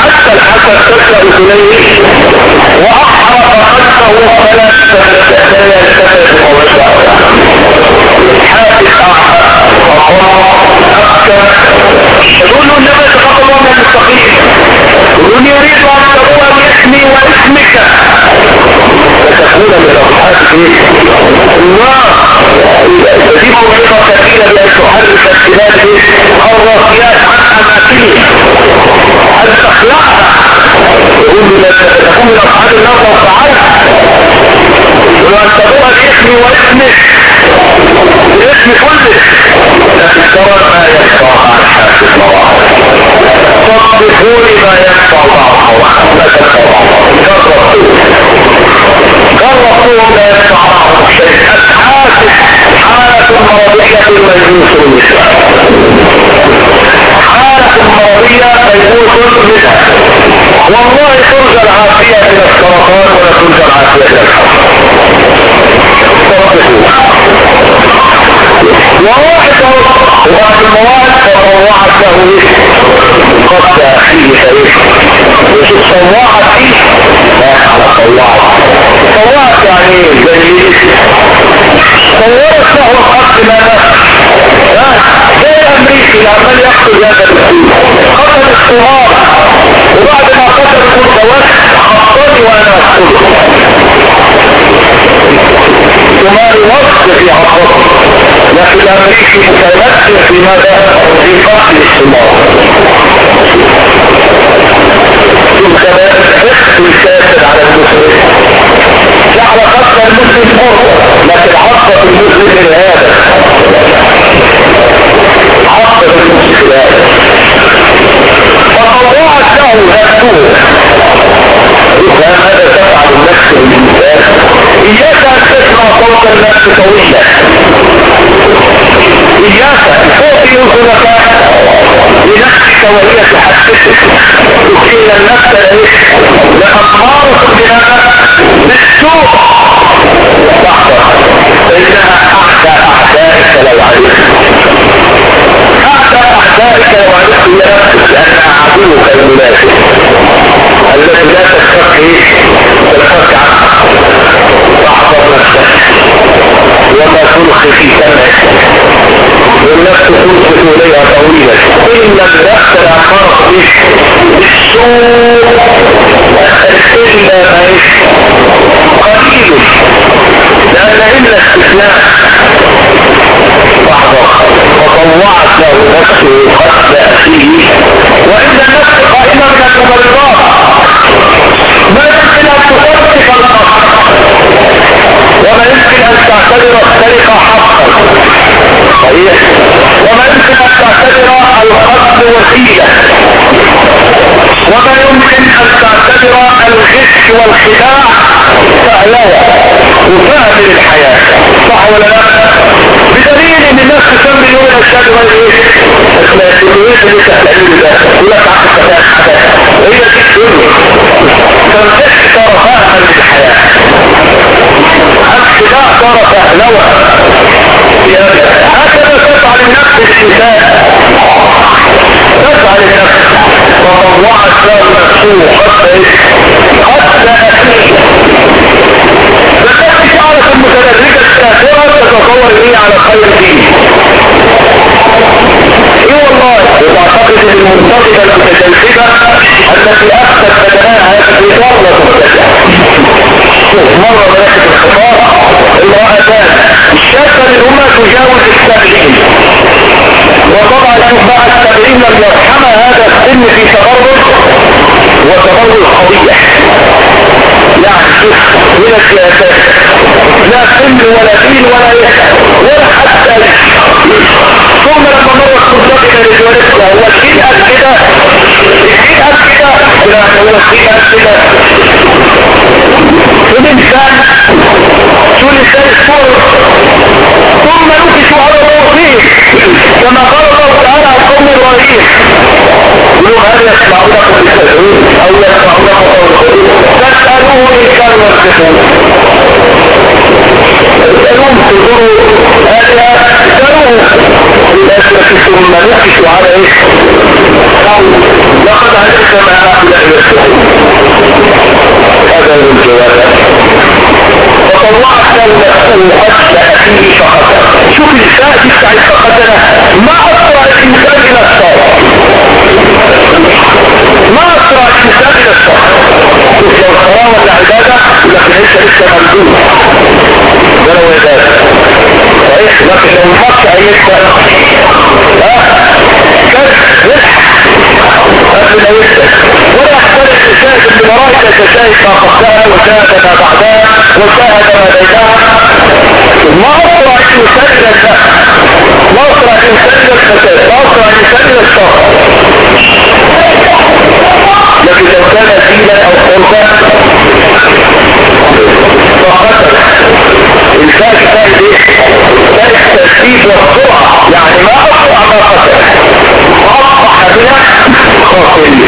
Speaker 1: حتى الحسن تسأل إليه وأحرق قلبه فلا يلتفت موسعه حافظ أبكى يقول له إنما يتقبل الله من المستقيم يقول يريد أن تقوى باسمي واسمك فتكون من أصحاب الله تجيب موعظة كثيرة بأن تحرك السباب الراسيات عن أماكنه أن تخلعها يقول تكون من أصحاب النار لو فعلت وأن تقوى باسمي واسمك باسم كله لكن ترى ما يدفع عن حاسب صدقوني ما يدفع بعضهم لا تدفع بعضهم جربتهم لا يدفع بعضهم شيء الحاسب حالة مرضية مجوس النساء. حالة مرضية مجوس النساء. والله ترجى العافية من السرطان ولا ترجى العافية من الحرب صدقوا وواحد وبعد المواد فطوعت له قد اخيه فريق مش طوعت فيه لا على طوعت طوعت يعني زي طورت له القتل ماذا زي الامريكي اللي عمال يقتل هذا المسلم قتل الصغار وبعد ما قتل كل دوات خطني وأنا أقتله. تماري وصف في عقبه لكن الامريكي متمثل في ماذا؟ في قتل كمان حفظ الكافر على المسلم جعل قتل المسلم فرصة لكن عصب المسلم الهادف عصب المسلم الهادف فطوعت له هاتوه يفهم هذا تفعل النفس الإنسان إياك أن تسمع صوت النفس طويلا إياك تعطي أذنك لنفسك وهي تحسسك تحيل النفس إيه لأمارة بنفسك. بالسوء. لحظة. فإنها أحدى أعدائك لو عرفت. أحدى أعدائك لو عرفت هي لأنها عدوك المنافق. الذي لا تتفك عنه تحفظ نفسك. وما تلقي في سمعك. والنفس تلقي إليها طويلة. إن لم يحصل عقارة بالسوء. إلا ما قليل. لأن إلا استثناء لحظة وطوعت له نفسه قتل أخيه. وإن النفس قائمة من الممرضات ما يمكن أن تصدق القتل وما يمكن أن تعتبر السرقة حقا. وفهم للحياة صح ولا لا؟ بدليل إن الناس تسمي يوم الاشهاد غير إيه؟ اخلاقيات اللي تحليل ده؟ يقول لك عقل فتاة هي دي الدنيا فالخش صار فهما للحياة الخداع صار فهلوة هكذا تفعل النفس الانسان تفعل النفس. وطوعت له نفسه قتل قتل أخيه. تعرف المتدرجة الكافرة تتصور إيه على خير دين. إيه والله وتعتقد أن المنتقدة المتجلسبة التي اخذت بدناها في ضرة مبتدع مرة ملكة الخطاب امرأتان الشابة منهما تجاوز السبعين. وطبعا شوف بقى السبعين لم يرحمها هذا السن في تبرج وتبرج قبيح يعني من السياسات لا سن ولا دين ولا يسع ولا حتى ثم لما مرت منتقلة لجوالتها هو الدين قد كده كده لا هو الدين قد كده والإنسان شو الإنسان الصور ثم نكشوا على الرصيف كما قال الله تعالى عن قوم إبراهيم. يقولوا هل يسمعونكم بالتدعون أو يسمعونكم بالتدعون فاسألوه إن كانوا يصدقون اسألوهم تقولوا هذا اسألوه ثم نكشوا على إيه لقد علمت ما هؤلاء يصدقون هذا الجواب فطلعت نفسه قتل أخيه فقتله شوف الإنسان تفتح فقتله ما أسرع الإنسان إلى الصوت ما أسرع الإنسان إلى شوف لو صلاة ولا عبادة لسه ممدود ده لو عبادة صحيح لكن لو الماتش هيبدأ ها؟ يضحك قبل ما يبدأ ولا يحتاج تشاهد الملائكة تشاهد ما قبلها وشاهد ما بعدها وشاهد ما بينها ما الإنسان إلى النفس ما الإنسان إلى الفساد ما الإنسان إلى الشر لكن لو كان دينا قربا فقتل الإنسان فرق إيه؟ فرق الترتيب والسرعة. يعني ما اسرع ما قتل أصبح بنا خاطئين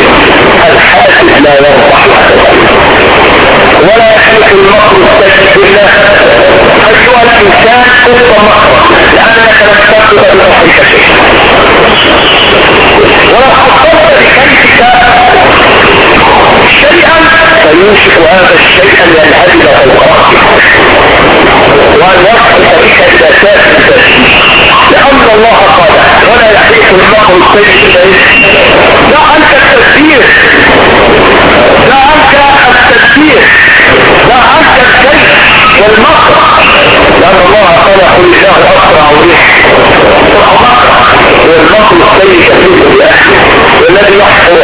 Speaker 1: الحاسد لا يربح. ولا يحلف المكر السجد بالله. أيها الإنسان قصه مكر لأنك لم تقصد بنصحك شيء ولا خطرت بكيفك. يوشك هذا الشيء أن ينهدم فوق راسك وأن يسقط بك إلى ساس التسجيل لأن الله قال ولا يحيط المرء السيء الا لا أنت التدبير. لا أنت التدبير. لا أنت الكيد والمكر لأن الله قال قل الله أسرع ريح والمكر السيء كثير والذي يحفر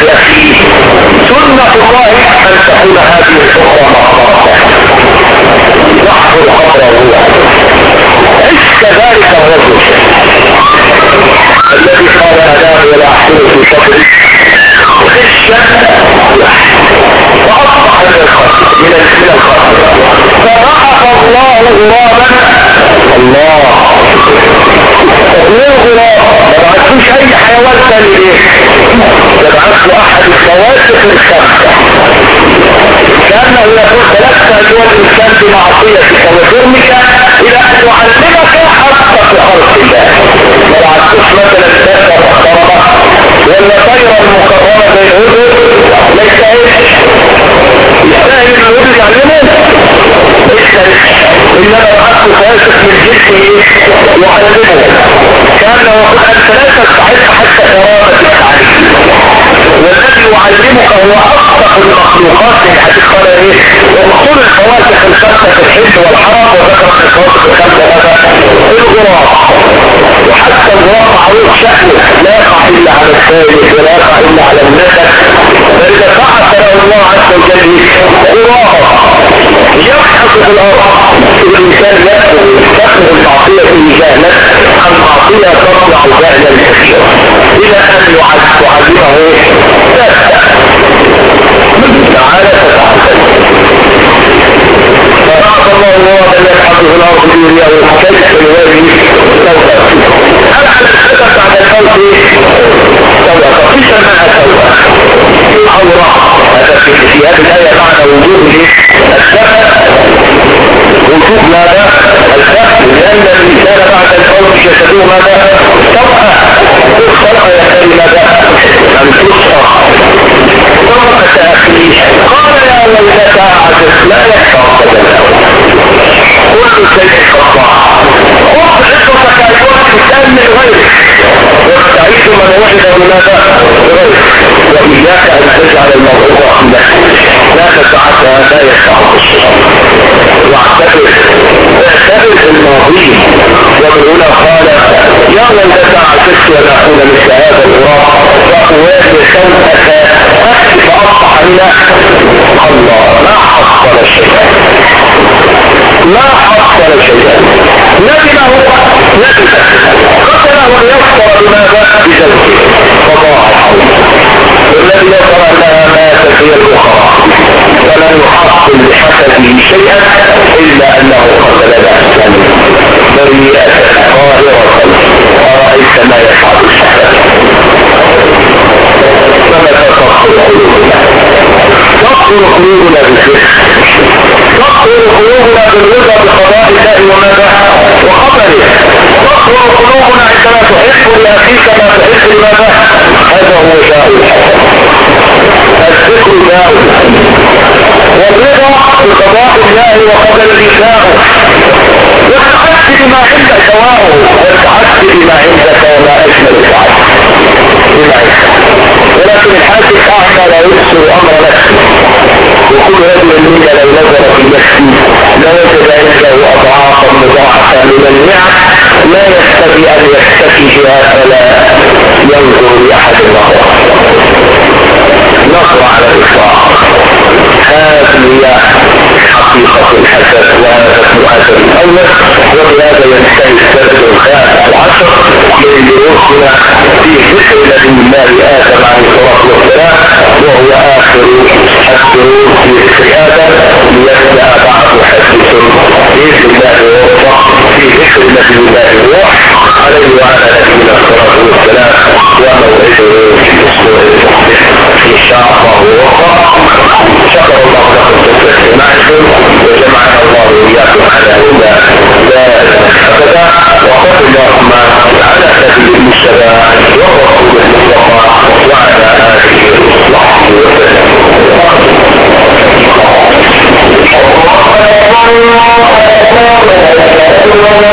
Speaker 1: في أخيه. سنة الله أن تكون هذه الحفرة مقبرة. يحفر حفره عش كذلك الرجل؟ الذي قال انام ولا احسن في صدري خشا واصبح من الخاسر من الخاسر فرحف الله غرابا الله ليه غراب ما بعتوش اي حيوان ثاني ليه يبعث له احد الكواسف الخمسه كانه يقول خلقت ايها الانسان بمعصيتك وجرمك إلى ان يعلمك الخاص الفواكه الخمسه في الحج والحرام وذكر الفواكه الخمسه هذا الغراب. وحتى الغراب معروف شأنه لا يقع إلا على الثالث ولا يقع إلا على النسب فإذا بعث له الله عز وجل غرابا يبحث في الأرض الإنسان يأخذ يستخدم المعصية في جهله المعصية تطلع جهلا كثيرا إلى أن يعلمه تعالى تتعلم الله الله أن يبحث في الأرض توبه توبه توبه عوره هذا في هذه الايه معنى وجود السبب وجود ماذا الفقر لأن الانسان بعد الموت جسده ماذا توأى الخلق يحتاج ماذا ان تصرخ صرخة اخيه قال يا ويلتى عجز لا يحفظ كل شيء خطأ خذ عصتك ايها الانسان من غيرك. من وحده لماذا وإياك أن تجعل الموضوع عندك لا تسعك لا يسعك واعتبر اعتبر الماضي ومن قال يا ويلتى عجزت أن أكون مثل هذا الغراب واوالي صوتك اصبح لنا الله. ما حصل شيئا ما حصل شيئا ندمه ندم قتله ويسر بماذا بزوجه فضاع والذي يسر انها ماتت هي الاخرى فلم يحصل بحسبه شيئا الا انه قتل نفسا بريئه طاهره ارايت ما يفعل الشهاده تخطر قلوبنا بالفكر تخطر قلوبنا بالرضا بقضاء الله وماذا وقدره تخطر قلوبنا عندما تحب لأخيك ما تحب لماذا هذا هو داء. الذكر داء. والرضا بقضاء الله وقدره داء والتعدي بما عندك سواء والتعدي بما عندك وما أجمل. سعادتك بما عندك ولكن الحاكم اعمى لا يبصر أمر نفسه. وكل رجل منا لو نظر في نفسه لوجد عنده أضعافا مضاعفة من النعم لا يستطيع أن يستفيدها فلا ينظر لأحد غيره نقرأ على الإطلاق. هذه هي حقيقة الحسد وهذا اسمه الحسد. الأول وبهذا ينتهي السبب الخامس عشر من دروسنا في ذكر نبي الله آدم عليه الصلاة والسلام وهو آخر الدروس في ذكر آدم ليبدا بعض حديث. بإذن الله ووفق في ذكر نبي الله الروح عليه وعلى نبينا الصلاة والسلام. وموعده في شهر وفق شكر الله لكم في اجتماعكم وجمعنا الله وإياكم على هدى لا وقف اللهم على سبيل المجتبى والرسول المصطفى وعلى آله وصحبه وسلم. الله أكبر الله أكبر